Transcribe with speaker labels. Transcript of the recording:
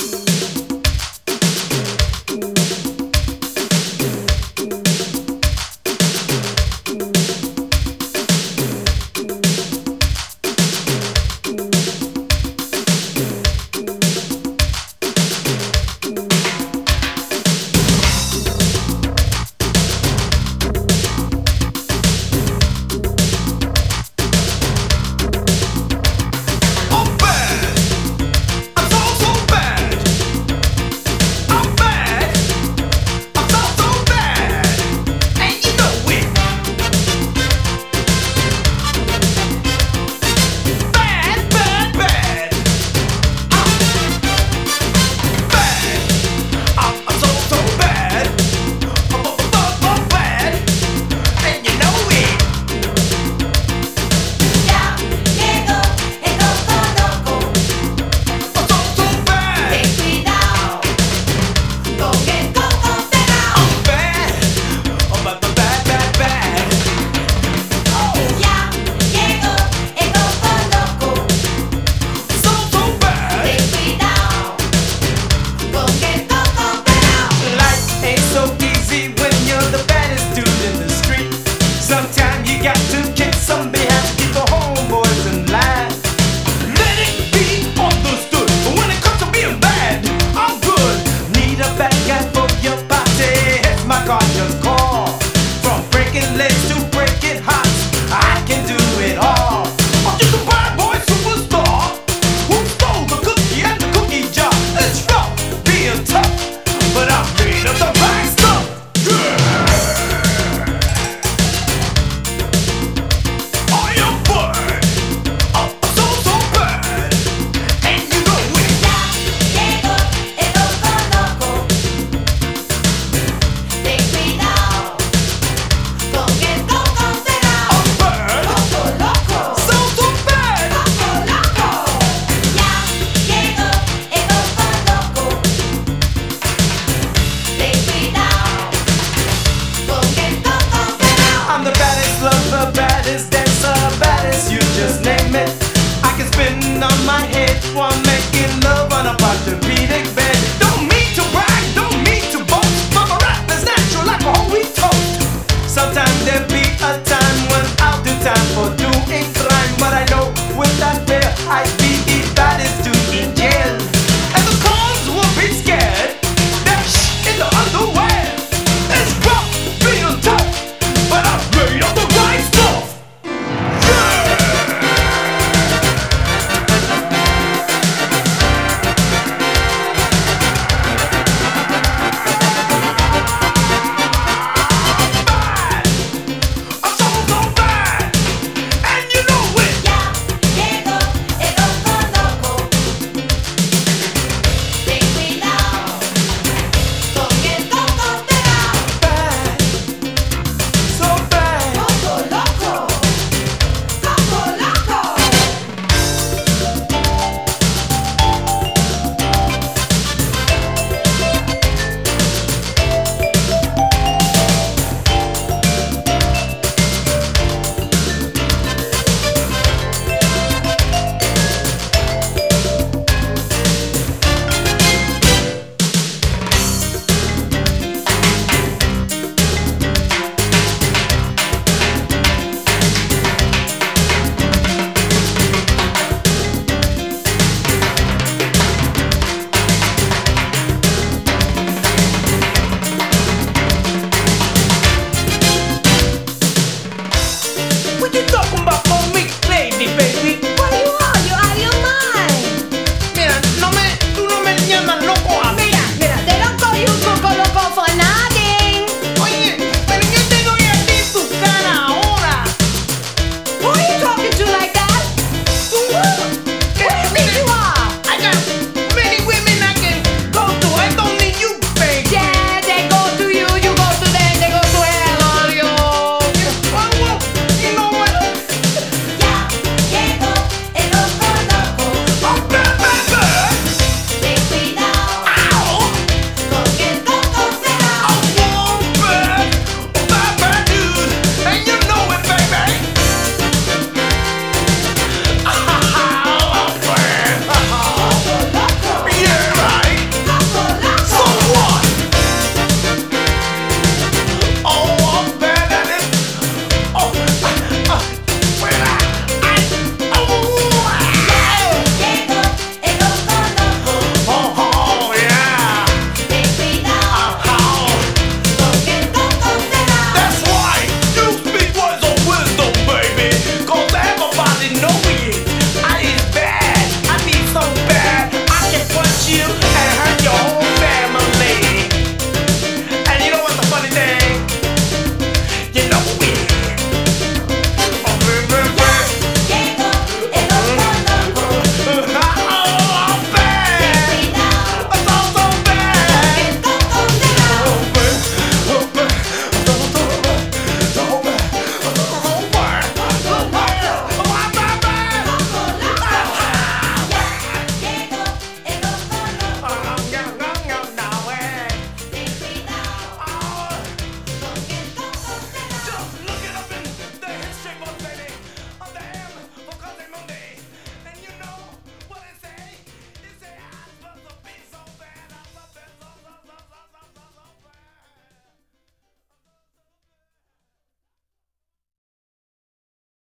Speaker 1: Mira, no me, tú no me llamas